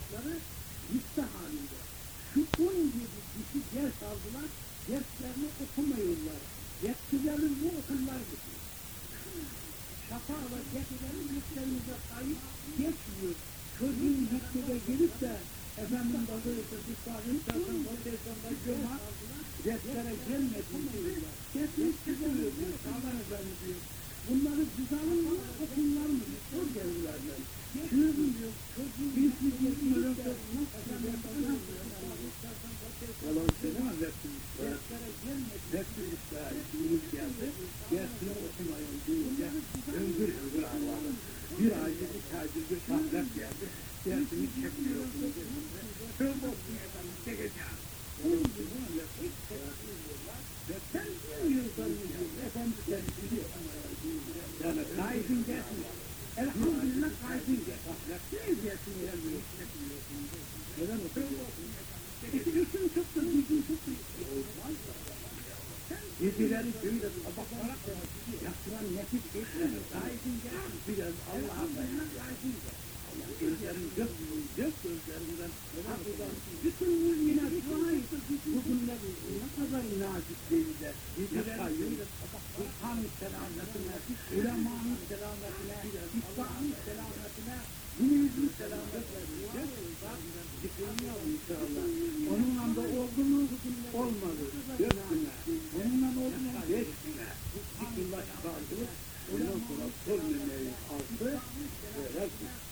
kitapları liste halinde. Şu 17 kişi ders aldılar, derslerini okumuyorlar. Yetkilerin bu okullar gibi. Şafa ve yetkilerin listelerimize kayıp geçmiyor. Çocuğun listeде gelip de efendim bakıyorsa dikkatin çarşın rotasyonda cuma derslere gelmediği diyorlar. Dersini çıkıyor diyor, Şaban Efendi diyor. Bunları mi, okullar mı? Sor geldilerden. Çünkü diyor, çocuğun birisi gelip de efendim bakıyorsa Yalan söyleme Reptilisler. Reptilisler günümüz geldi. Dersini okumayın deyince hüngür hüngür ağladı. Bir ayda bir tacir bir şahlet geldi. Dersini çekmiyorsunuz. Şöyle olsun efendim çekeceğim. Onun bunu yapıp çekmiyorlar. Ve sen bilmiyorsan efendim sen biliyorsun. Yani kaydın gelmiyor. Elhamdülillah kaldı. Ondan sonra sol memeyi aldı. Böyle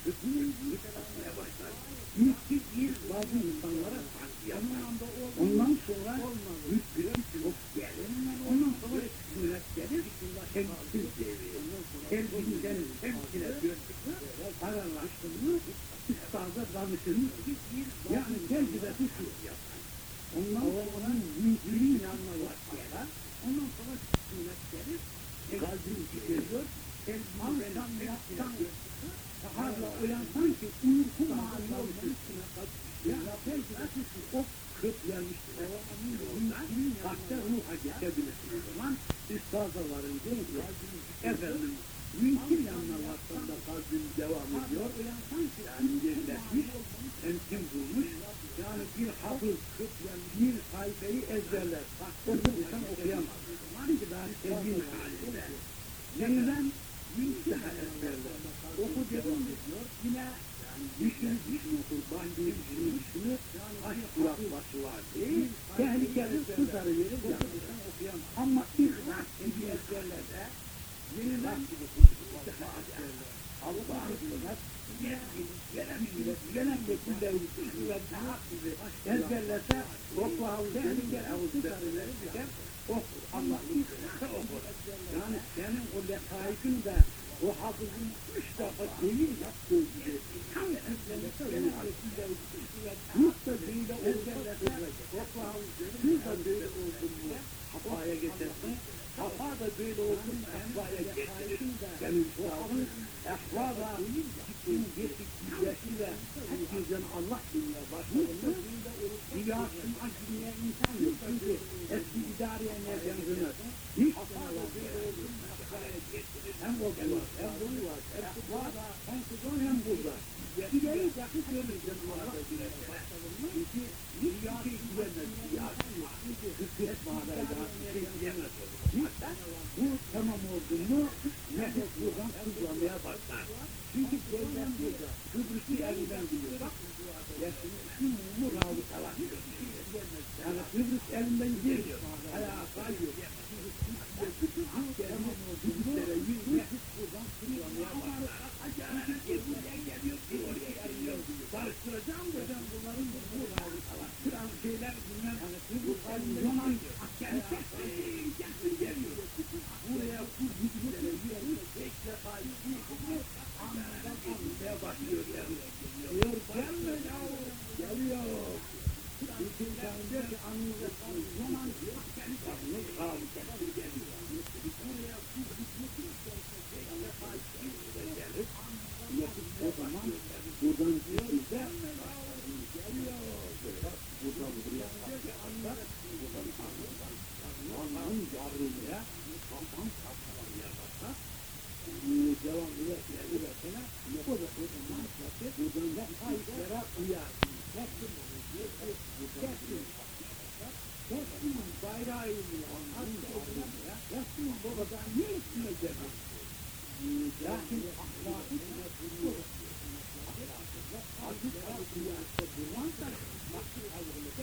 bütün zikretmeye başladı. İlk bir bazı insanlara farklı yapar. Ondan sonra bir çok gelir. Ondan sonra sünnet gelir. Temsil devri. Temsilden temsile döndük. Aralaştın mı? Üstada danışırız. Yani tecrübesi şu yapar. Ondan sonra onun mümkünü yanına başlar. Ondan sonra sünnet gelir. Kalbini çıkarıyor. Akşam yaptan Saharla uyansan ki uyku mağazı olsun. Ya tecrübesi şu. O köklenmiştir. Kalpte ruha geçebilirsin o zaman. Üstadaların diyor ki efendim mümkün yanmalarında kalbim devam ediyor. Yani yerleşmiş, temkin bulmuş. Yani bir hafız, sayfayı ezberler. Okumuşsan okuyamaz. Çünkü daha temin halinde. Yeniden bir daha ezberler. Oku devam ediyor. Yine düşün, düşün okur, bahçeyi düşün, düşünü, aşk bırakması var değil. Tehlikeli kızarı verir, okursan okuyamaz. Ama ihlas gibi ezberlerde yeniden Allah'ın sünnet, gelen millet, gelen vekilleri, kuvvetli gibi ezberlese, okla havuzu, gel havuzu verirken okur. Allah ihlasa okur. Yani senin o letaifin de o hafızın üç defa değil yaptığı gibi tam ezberlese senin vekilleri, Yurt da böyle ezberlese, havuzu, siz de böyle oldun mu? Hafaya geçersin. Hafa da böyle olsun, ehvaya getirir. Senin üstadın ehvada bütün geçikliğiyle herkesten Allah dinle başladığında riyasın aciline insan yok. Çünkü eski idareye ne benzemez. Hiç getirir. Hem o var, hem bunu var, hem ehvada, hem kuzun hem burada. İleri yakıp görürsen Allah dinle başladığında. Çünkü riyası diyemez, riyası yok. Hükümet manayla şey diyemez. Bu tamam oldu mu nefes buradan kullanmaya başlar. Çünkü devlet burada. Kıbrıs'ı elinden biliyor. Bak, yaşını şu muravı talaşıyor. Yani Kıbrıs elinden geliyor. Mu nefes buradan kullanmaya başlar. Çünkü buraya geliyor, oraya geliyor. Karıştıracağım da ben bunların bu muravı talaşıyor. Biraz şeyler bilmem. Yani Kıbrıs elinden askeri çekti. Gelsin geliyor. Buraya bu güçlere yürüyor. Tek anlamaya başlıyor. Diyor gelme ya. Geliyor. Bütün kâhinde ki anlayacak zaman askeri çekti. Kaldı geliyor. Buraya bu güçlü tek defa gelir. Yakıp o zaman buradan girince geliyor. Buradan buraya bakacaklar. Buradan anlayacak. Onların yavruluya kalkan kalkanlıya bakar. Devam ederse üretene o da o zaman buradan da ayıklara uyar. Kestim onu, kestim, kestim. Kestim bayrağı iniyor, kestim babadan niye üstüne gelmez? Lakin ahlakı bu. Aziz Alkiyat'ta bulmazsa nasıl ayrılık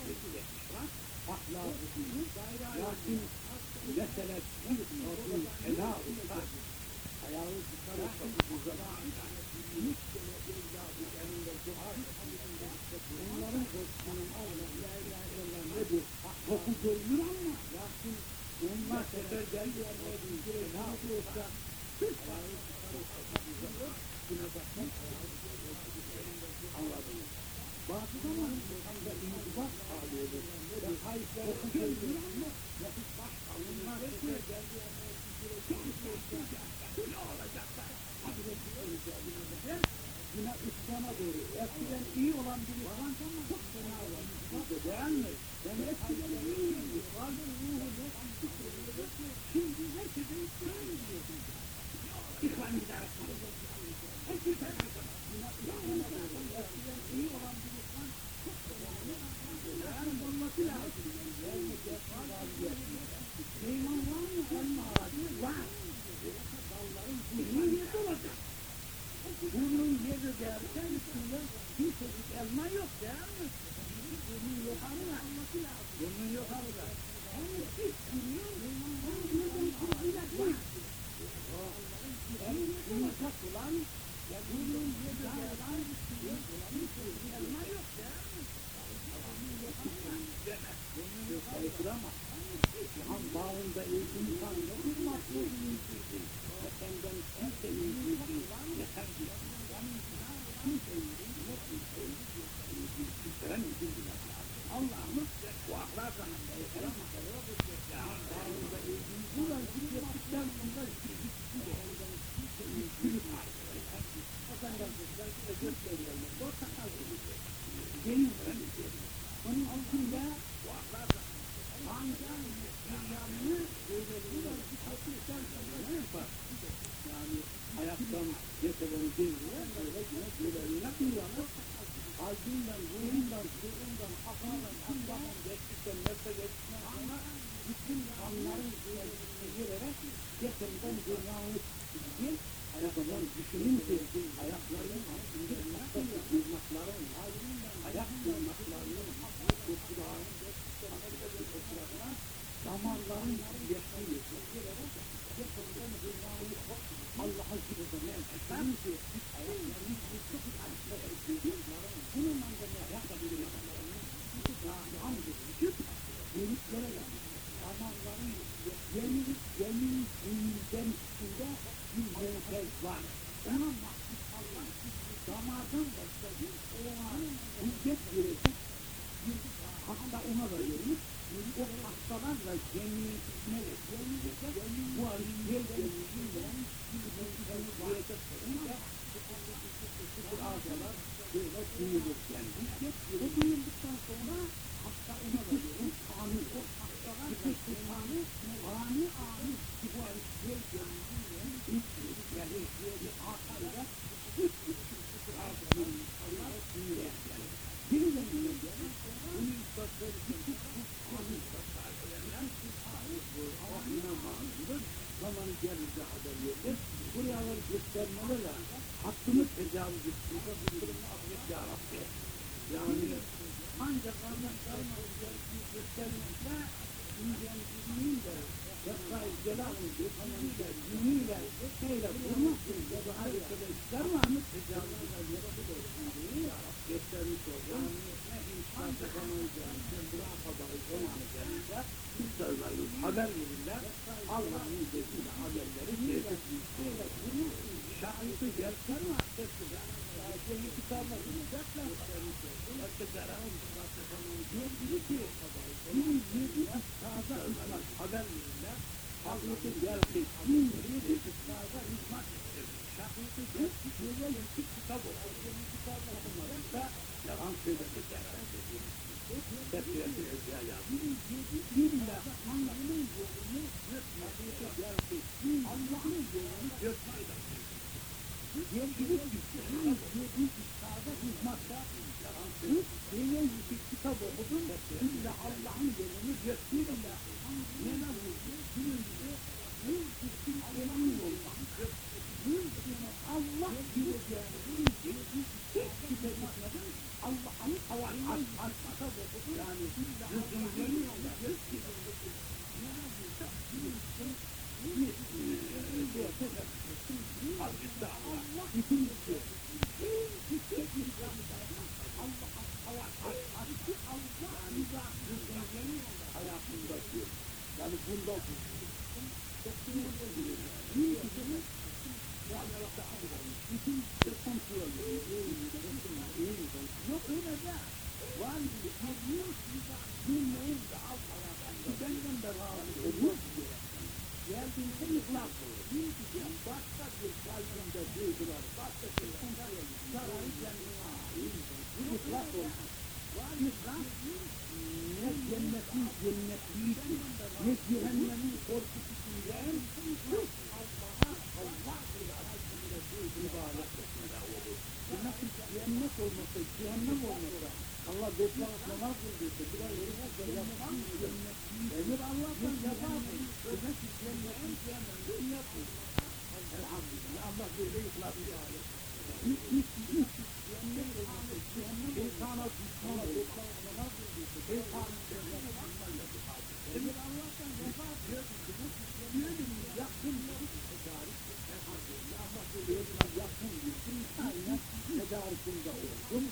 var? Ahlakı değil. Lakin mesele bir sorun ela usta. Ayağı tutarsa bu zaman hiç gene evladı elinde dua Bunların korkusunun Allah la ilahe illallah nedir? Koku görünür ama lakin onlar sefer geldiler ne? Ne yapıyorsa Türk ayağı tutarsa buna bakmak Anladım. Bazı zaman insanda intibak sağlıyordur. Ve görünür ama nefis baş geldiler ne olacaklar? Buna İslam'a doğru. Eskiden iyi olan bir İslam çok fena olan. Değil mi? Ben eskiden iyiydi. Vardı ruhu yok. Şimdi herkese İslam diyor. İslam idaresinde. Herkes Buna İslam'a doğru. Eskiden iyi olan bir İslam çok fena olan. Yani olması lazım. Süleyman var seria uma boa razão de bir menfez var. Ona mahsus Allah damardan olan hüccet verecek bir hasta ona da verir. O hastalarla cemiyetine bu arıyor cemiyetiyle bir menfez verecek. Bu ağzalar böyle duyulur yani. Bu duyulduktan sonra hasta ona da verir. Ani o yani ancak kardeşlerim göstermekle de Vesai Celal'ın göstermeyle, diniyle, şeyle da harikada ister var mı? Tecavüz edebilirsin diye göstermiş olacak. Ne insan kazanacağını, kendine kadar zamanı gelince sözleri haber verirler. Allah'ın izniyle haberleri şeyle vurmasın. Şahidi göster var. Seni kitabla bulacaklar. Diyor ki, bir yedi istaza ıslah haber verirler. Hazreti geldi, bin yedi istaza hizmet ettirdi. Şahidi geldi, böyle yedi kitap. Yedi kitap okumadıksa yalan söylemekler. Tepkiyeti özel yazdı. İlla Allah'ın yolunu Hazreti geldi, Allah'ın yolunu gösterdi. Hizmette bu diye bir kitap okudum. İlla Allah'ın yolunu gösterdiğinde yana vurdu. Günümüzde bir bütün Allah'ın sene Allah diyeceğini hiç şüphe etmedim. Allah'ın hava az az kitap okudu. Yani yüzümüzün yolunu gösterdiğinde yana vurdu. Bir Allah bütün bütün hayatındaki yani bunda yok öyle de var bilmeyin de al benden de razı olur geldiğinde ihlas olur bir kalbinde duygular başka bir sarayı kendine ihlas ne cennetin cennetliği için ne cehennemin değil sırf Allah'a Allah ibadet ibadet etmede olur. Nasıl cennet olmasa, cehennem olmasa Allah vakit namaz kıldıysa biraz yürüyecek de yapmam cennetliği. Emir Allah'tan yapar mı? Demek ki cennetin cehennemin cennet olur. Elhamdülillah Allah böyle ihlas ibadet. Hiç hiç hiç cehennem olmasa, cehennem insana düşman olur. Namaz kıldıysa şeytanın cehennem olmaz. Emir Allah'tan vefat gördüm. Gördüm yaptım. Tedarik. Elhamdülillah Allah böyle ihlas yaptım. Aynen tedarikinde oldum.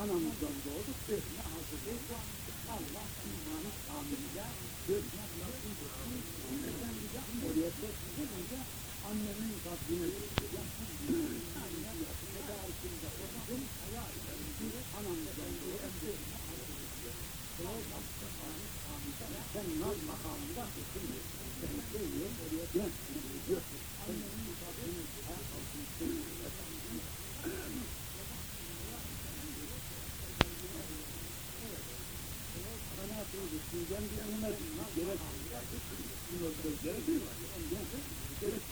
Anamızdan doğduk. Özüne hazırlık. Allah imanı kamiliyle görmek nasıl Neden bize oraya tekrar annemin Rabbine Aynen tedarikinde oldum. Anamızdan doğdum. Ben naz makamında şimdi seni seviyorum oraya gel. Yok. Annemin Rabbine hayat altını kanaatini düşüneceğim bir yanına gerek gerek gerek mi var? Gerek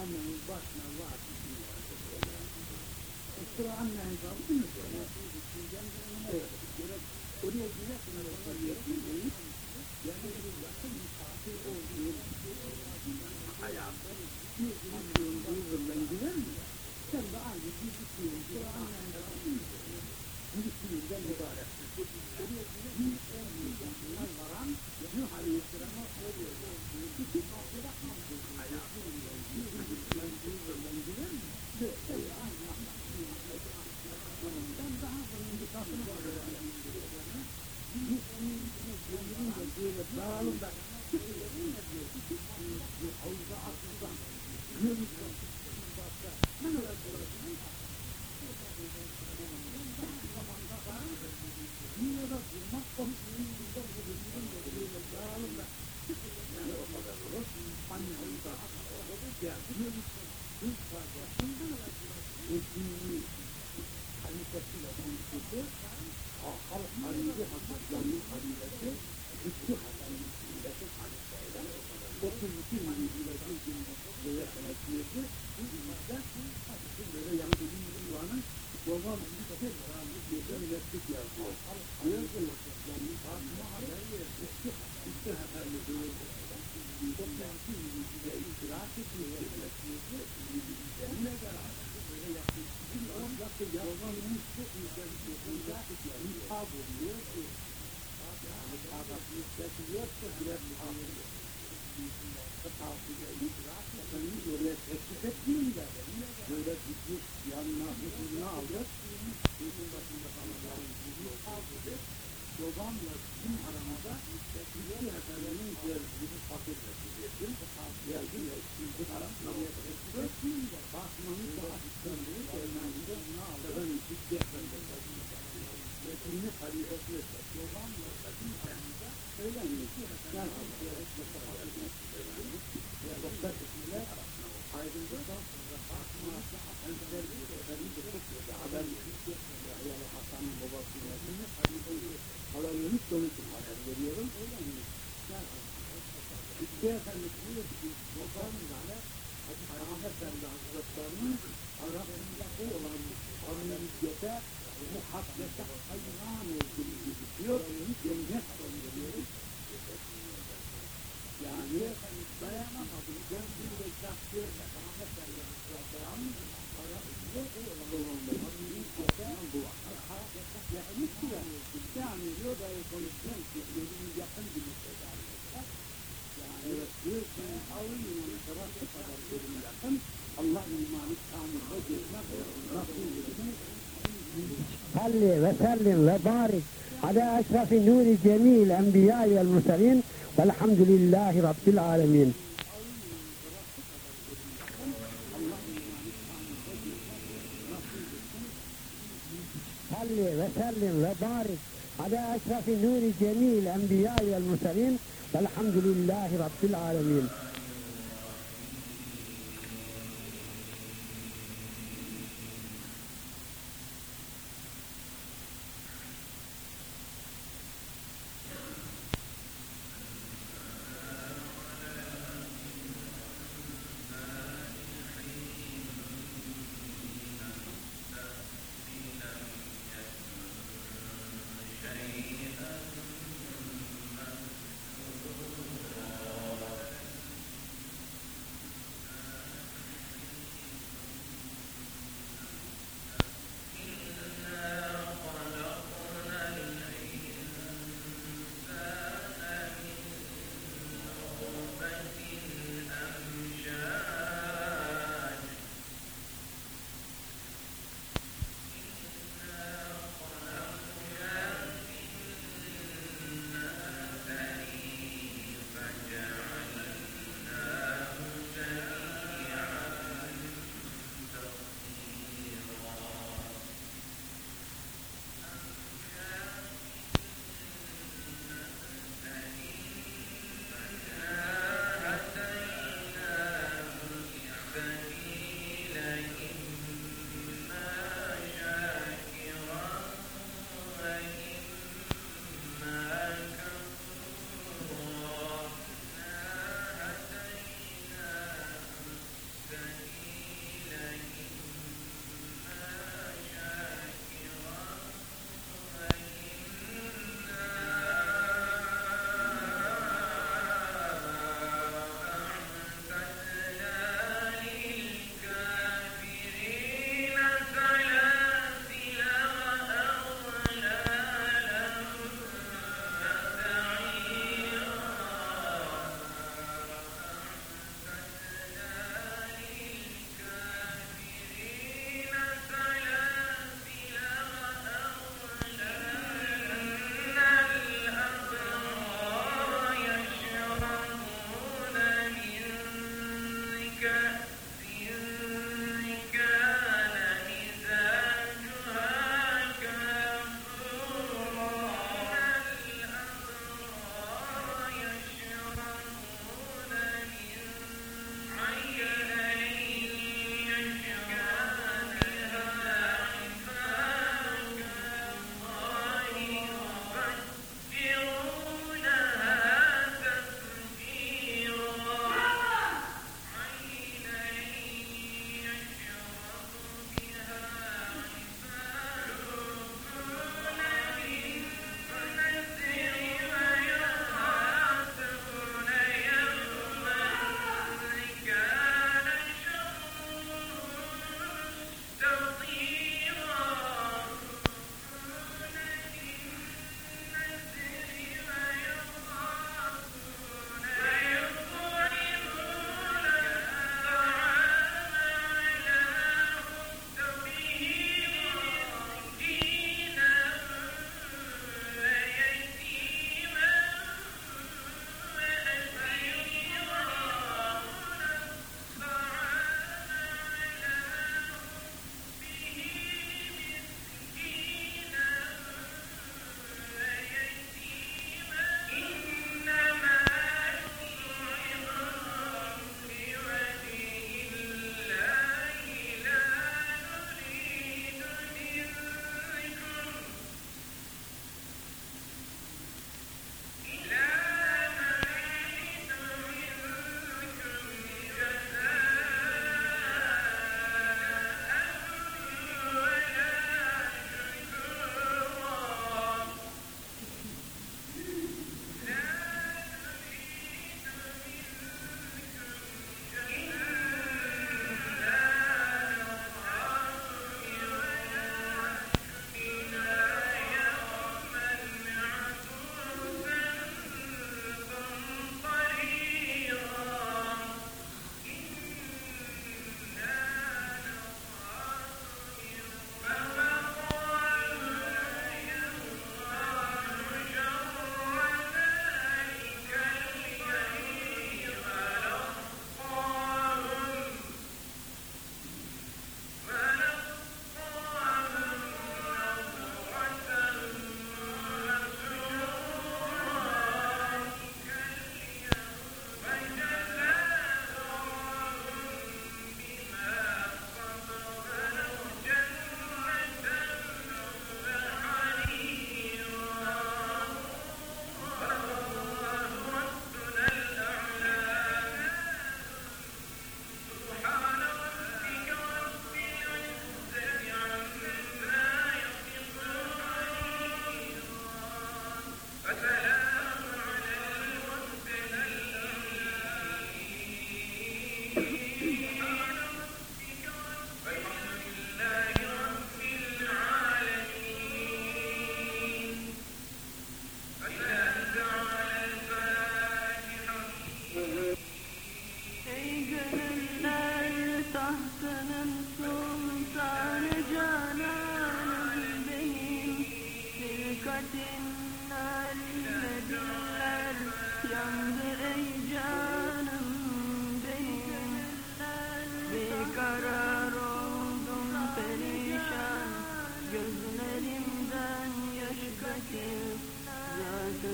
Annenin başına var. Sıra annenin kaldı mı? Evet. Gerek oraya gerek mi? Oraya Yani bir yakın misafir olduğu hayatı bir gün duyurlan gider mi? Sen de aynı bir düşünün. Sıra annen kaldı mı? Bir düşününden mübarek. Oraya bir en büyük yanından varan Nuh Aleyhisselam'a oluyor. Bütün noktada hamdü. Hayatı bir düşünün duyurlan gider mi? Sen de aynı ben daha bunun bir tasını var. Bir gönlünün de böyle dağılım da bir havuza atıldan yürüyüşten başka ne kadar Dünyada durmak onun yüzünden bu gönlünün de böyle dağılım da yani o kadar olur. Anne havuza atıldan geldi yürüyüşten bir parça etkinliği halifesiyle konuşuldu. Halk halife Hazretlerinin halifesi Rüstü Hasan'ın milleti halifeyle 32 milyon bir gün böyle temsilcisi bu ümmetten böyle yanında bir milyon babam bir de bir de milletlik yazdı. Diyor ki yani Fatıma haber verdi. Rüstü Hasan'ı duyurdu. 32 milyon itiraz etmiyor. Ne kadar böyle yapmış. Orada yazmanın çok güzel bir intihab oluyor ki yani kağıt yükseltiliyorsa biraz kağıt Efendim alır Bizim aramızda Hüsnü Efendi'nin gözünü fakir verdim Geldim arasında teklif etmeyeyim de Basmanın daha üstlendiği Ermeni'de Efendim ciddi efendiler Metinli halifesi ve çobanla bizim aramızda Öyle mi? Yani صلي وسلم وبارك على أشرف نور جميع الأنبياء والمرسلين والحمد لله رب العالمين. صل وسلم وبارك على أشرف نور جميع الأنبياء والمرسلين والحمد لله رب العالمين.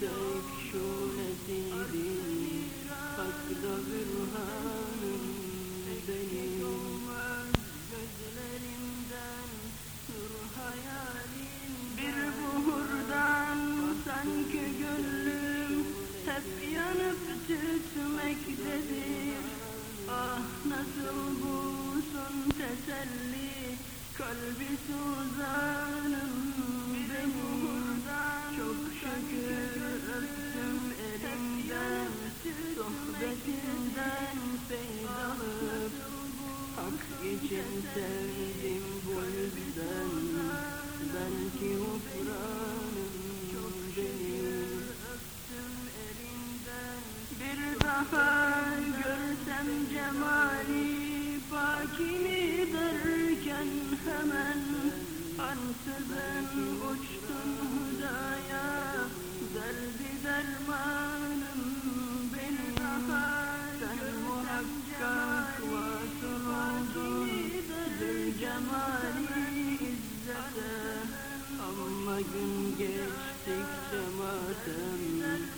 Tek sevk şölesidir Hakta bürhanım benim Gözlerimden nur hayalim Bir buhurdan sanki gönlüm Hep yanıp tütmektedir Ah nasıl bu son teselli Kalbi suzanım benim. Çok şükür sohbetinden feydalıp Hak için sevdim bu yüzden. Ben ki hufranım benim Bir daha görsem cemali Pakini derken hemen. Ansızın uçtum hudaya Derdi derman kemali izzete. Ama gün geçtikçe matem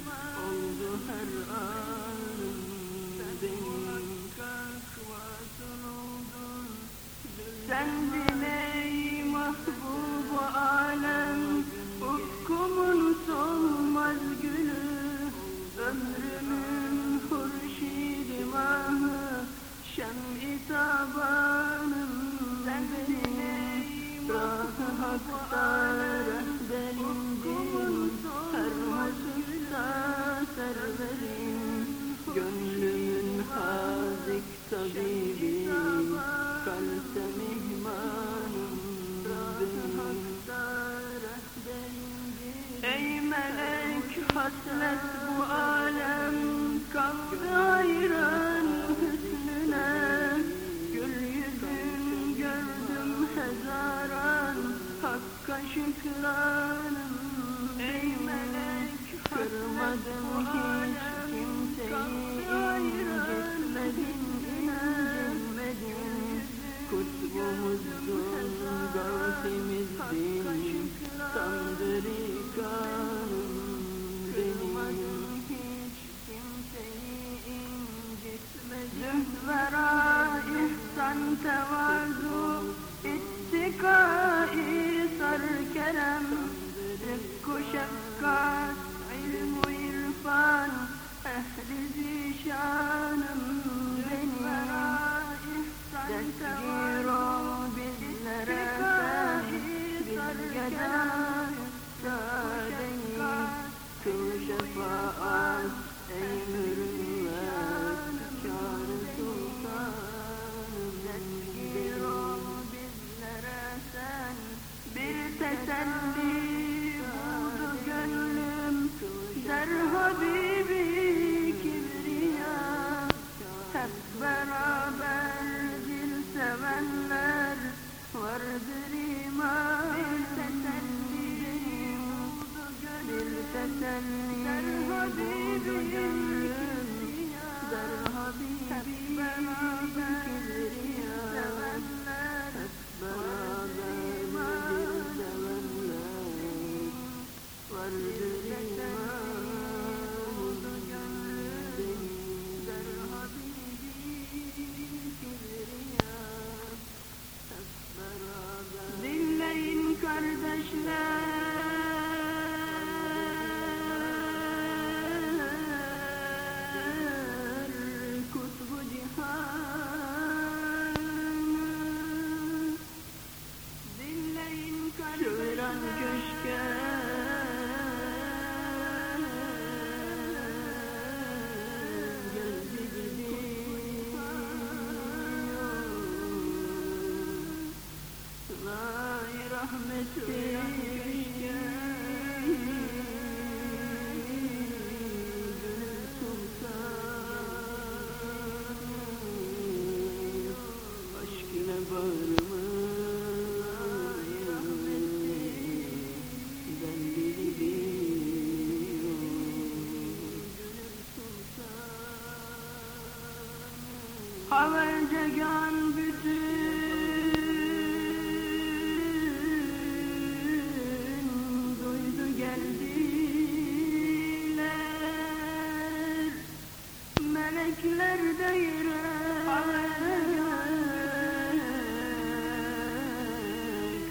Göklerde yürek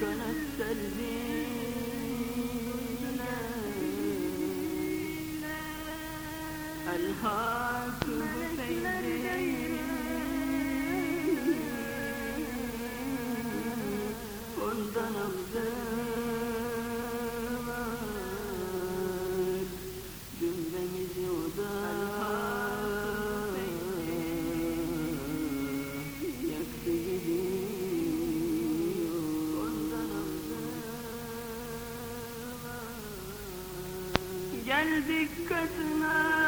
Önet derdine Elhasıl feyzi Ondan aldım geldik katına